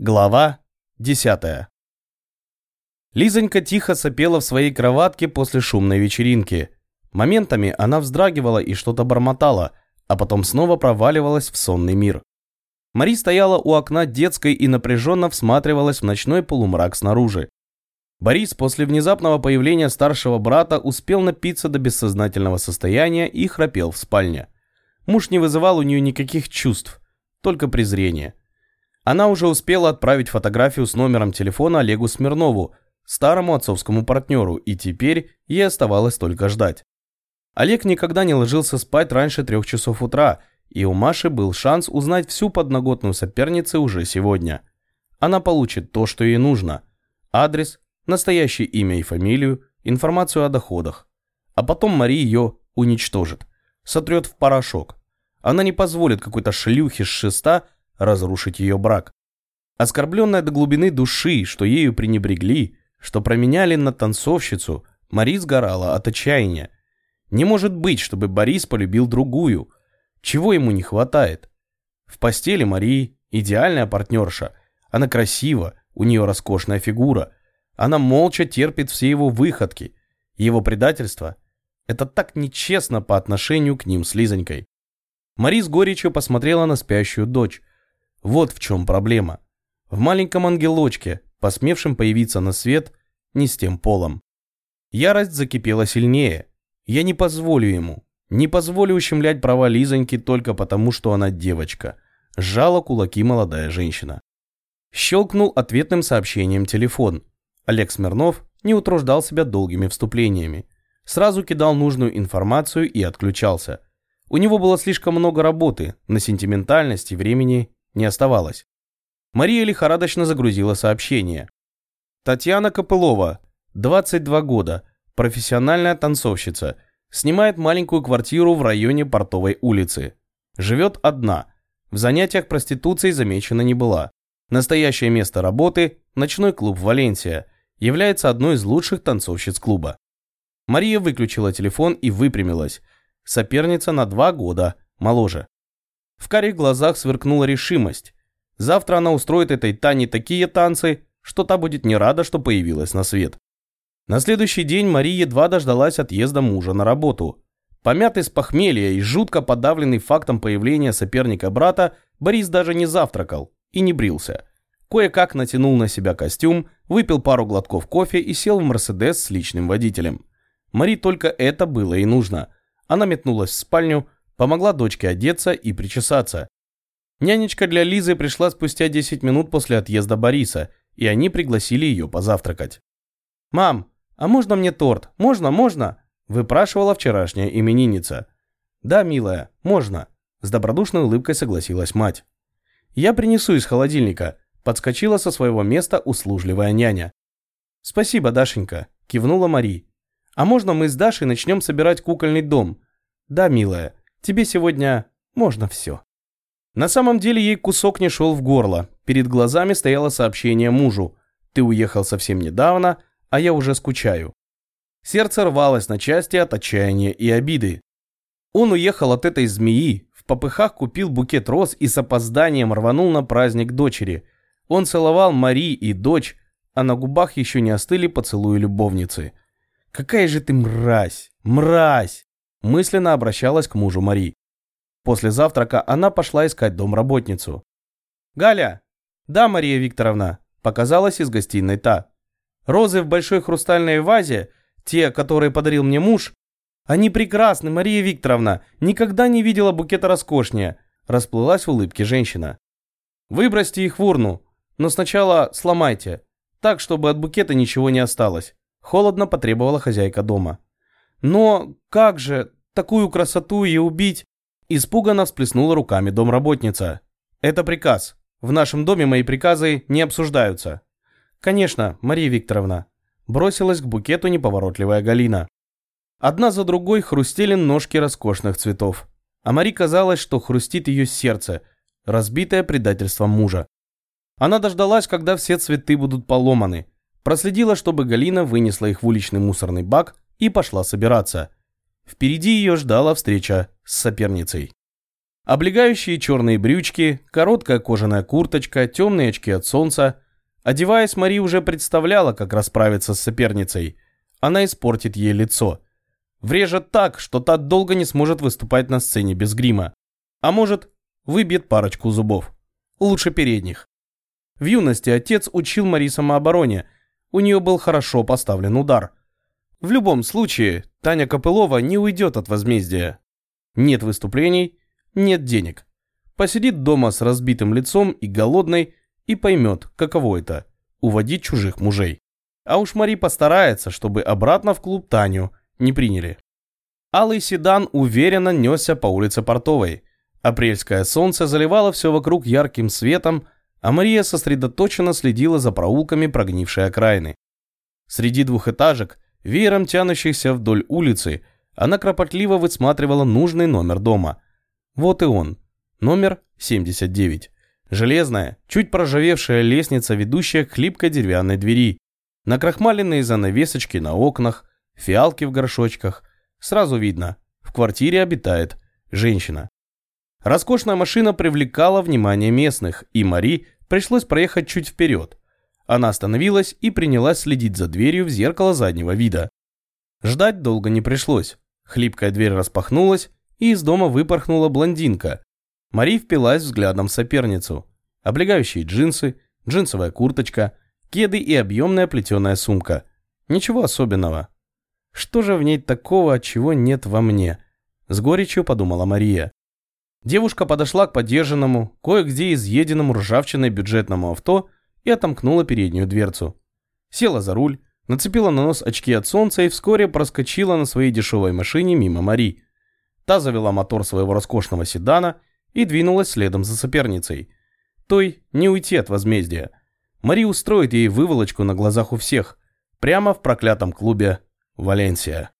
Глава 10. Лизонька тихо сопела в своей кроватке после шумной вечеринки. Моментами она вздрагивала и что-то бормотала, а потом снова проваливалась в сонный мир. Мари стояла у окна детской и напряженно всматривалась в ночной полумрак снаружи. Борис после внезапного появления старшего брата успел напиться до бессознательного состояния и храпел в спальне. Муж не вызывал у нее никаких чувств, только презрение. Она уже успела отправить фотографию с номером телефона Олегу Смирнову, старому отцовскому партнеру, и теперь ей оставалось только ждать. Олег никогда не ложился спать раньше трех часов утра, и у Маши был шанс узнать всю подноготную соперницы уже сегодня. Она получит то, что ей нужно. Адрес, настоящее имя и фамилию, информацию о доходах. А потом Мари ее уничтожит, сотрет в порошок. Она не позволит какой-то шлюхе с шеста разрушить ее брак. Оскорбленная до глубины души, что ею пренебрегли, что променяли на танцовщицу, Мари сгорала от отчаяния. Не может быть, чтобы Борис полюбил другую. Чего ему не хватает? В постели Марии идеальная партнерша. Она красива, у нее роскошная фигура. Она молча терпит все его выходки. Его предательство – это так нечестно по отношению к ним с Лизонькой. Мари с горечью посмотрела на спящую дочь. Вот в чем проблема. В маленьком ангелочке, посмевшем появиться на свет, не с тем полом. Ярость закипела сильнее. Я не позволю ему. Не позволю ущемлять права Лизоньки только потому, что она девочка. Сжала кулаки молодая женщина. Щелкнул ответным сообщением телефон. Олег Смирнов не утруждал себя долгими вступлениями. Сразу кидал нужную информацию и отключался. У него было слишком много работы, на сентиментальность и времени не оставалось. Мария лихорадочно загрузила сообщение. Татьяна Копылова, 22 года, профессиональная танцовщица, снимает маленькую квартиру в районе Портовой улицы. Живет одна, в занятиях проституцией замечена не была. Настоящее место работы – ночной клуб «Валенсия», является одной из лучших танцовщиц клуба. Мария выключила телефон и выпрямилась. Соперница на два года моложе. В карих глазах сверкнула решимость. Завтра она устроит этой Тане такие танцы, что та будет не рада, что появилась на свет. На следующий день Мария едва дождалась отъезда мужа на работу. Помятый с похмелья и жутко подавленный фактом появления соперника брата, Борис даже не завтракал и не брился. Кое-как натянул на себя костюм, выпил пару глотков кофе и сел в Мерседес с личным водителем. Мари только это было и нужно. Она метнулась в спальню, Помогла дочке одеться и причесаться. Нянечка для Лизы пришла спустя 10 минут после отъезда Бориса, и они пригласили ее позавтракать. «Мам, а можно мне торт? Можно, можно?» – выпрашивала вчерашняя именинница. «Да, милая, можно», – с добродушной улыбкой согласилась мать. «Я принесу из холодильника», – подскочила со своего места услужливая няня. «Спасибо, Дашенька», – кивнула Мари. «А можно мы с Дашей начнем собирать кукольный дом?» «Да, милая, Тебе сегодня можно все». На самом деле ей кусок не шел в горло. Перед глазами стояло сообщение мужу. «Ты уехал совсем недавно, а я уже скучаю». Сердце рвалось на части от отчаяния и обиды. Он уехал от этой змеи, в попыхах купил букет роз и с опозданием рванул на праздник дочери. Он целовал Мари и дочь, а на губах еще не остыли поцелуи любовницы. «Какая же ты мразь! Мразь!» Мысленно обращалась к мужу Мари. После завтрака она пошла искать домработницу. «Галя!» «Да, Мария Викторовна», – показалась из гостиной та. «Розы в большой хрустальной вазе, те, которые подарил мне муж, они прекрасны, Мария Викторовна, никогда не видела букета роскошнее», – расплылась в улыбке женщина. «Выбросьте их в урну, но сначала сломайте, так, чтобы от букета ничего не осталось», – холодно потребовала хозяйка дома. «Но как же, такую красоту и убить?» Испуганно всплеснула руками домработница. «Это приказ. В нашем доме мои приказы не обсуждаются». «Конечно, Мария Викторовна». Бросилась к букету неповоротливая Галина. Одна за другой хрустели ножки роскошных цветов. А Мари казалось, что хрустит ее сердце, разбитое предательством мужа. Она дождалась, когда все цветы будут поломаны. Проследила, чтобы Галина вынесла их в уличный мусорный бак и пошла собираться. Впереди ее ждала встреча с соперницей. Облегающие черные брючки, короткая кожаная курточка, темные очки от солнца. Одеваясь, Мари уже представляла, как расправиться с соперницей. Она испортит ей лицо. Врежет так, что та долго не сможет выступать на сцене без грима. А может, выбьет парочку зубов. Лучше передних. В юности отец учил Мари самообороне. У нее был хорошо поставлен удар. В любом случае, Таня Копылова не уйдет от возмездия. Нет выступлений, нет денег. Посидит дома с разбитым лицом и голодной и поймет, каково это – уводить чужих мужей. А уж Мари постарается, чтобы обратно в клуб Таню не приняли. Алый седан уверенно несся по улице Портовой. Апрельское солнце заливало все вокруг ярким светом, а Мария сосредоточенно следила за проулками прогнившей окраины. Среди двухэтажек, веером тянущихся вдоль улицы, она кропотливо высматривала нужный номер дома – вот и он. Номер 79. Железная, чуть проржавевшая лестница, ведущая к хлипкой деревянной двери. Накрахмаленные занавесочки на окнах, фиалки в горшочках. Сразу видно, в квартире обитает женщина. Роскошная машина привлекала внимание местных, и Мари пришлось проехать чуть вперед. Она остановилась и принялась следить за дверью в зеркало заднего вида. Ждать долго не пришлось. Хлипкая дверь распахнулась, и из дома выпорхнула блондинка. Мари впилась взглядом в соперницу. Облегающие джинсы, джинсовая курточка, кеды и объемная плетеная сумка. Ничего особенного. Что же в ней такого, чего нет во мне? С горечью подумала Мария. Девушка подошла к подержанному, кое-где изъеденному ржавчиной бюджетному авто и отомкнула переднюю дверцу. Села за руль, нацепила на нос очки от солнца и вскоре проскочила на своей дешевой машине мимо Мари. Та завела мотор своего роскошного седана и двинулась следом за соперницей. Той не уйти от возмездия. Мари устроит ей выволочку на глазах у всех, прямо в проклятом клубе «Валенсия».